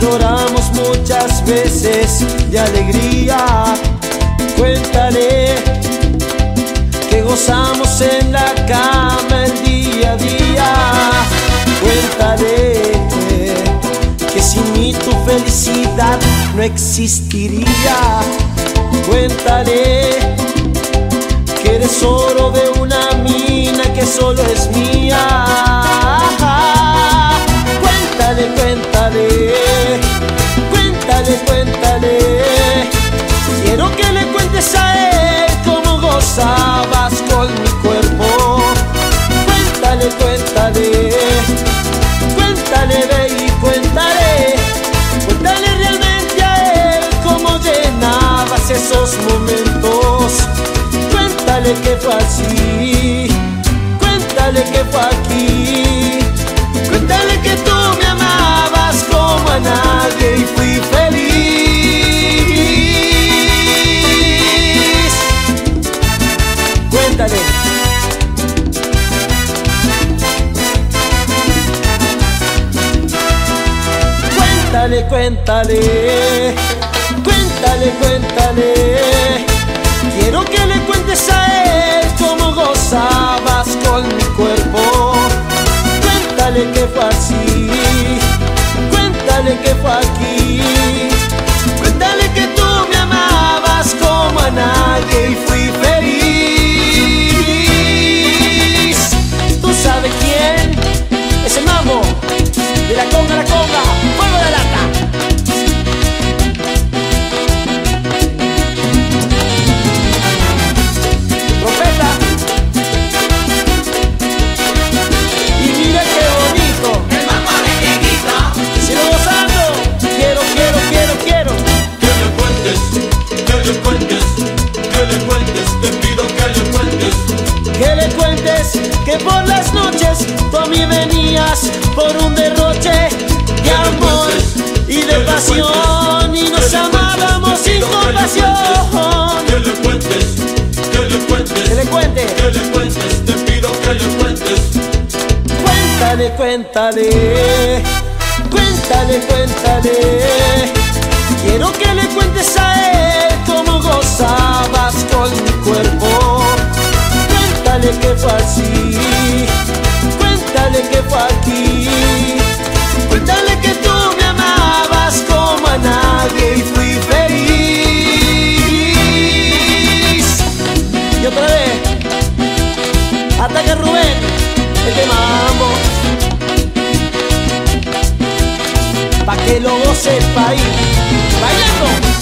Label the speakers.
Speaker 1: Lloramos muchas veces de alegría. Cuéntale que gozamos en la cama el día a día. Cuéntale que sin mí tu felicidad no existiría. Cuéntale a él cómo gozabas con mi cuerpo. Cuéntale, cuéntale, cuéntale, ve y cuéntale. Cuéntale realmente a él cómo llenabas esos momentos. Cuéntale que fue así, cuéntale que fue aquí. Cuéntale, cuéntale, cuéntale, cuéntale. Quiero que le cuentes a él cómo gozabas con mi cuerpo. Cuéntale que fue así, cuéntale que fue aquí.
Speaker 2: Le cuentes, que le cuentes, te pido que le cuentes.
Speaker 1: Que le cuentes que por las noches tú a mí venías por un derroche de amor y de pasión y nos amábamos sin compasión.
Speaker 2: Que le cuentes, que le cuentes,
Speaker 1: Que le cuente,
Speaker 2: que le cuentes, te pido que le cuentes.
Speaker 1: cuéntale, cuéntale, cuéntale, cuéntale. Fue así, cuéntale que fue aquí. Cuéntale que tú me amabas como a nadie y fui feliz. Y otra vez, ataca Rubén, el de mambo. Pa' que lo goce el bailando.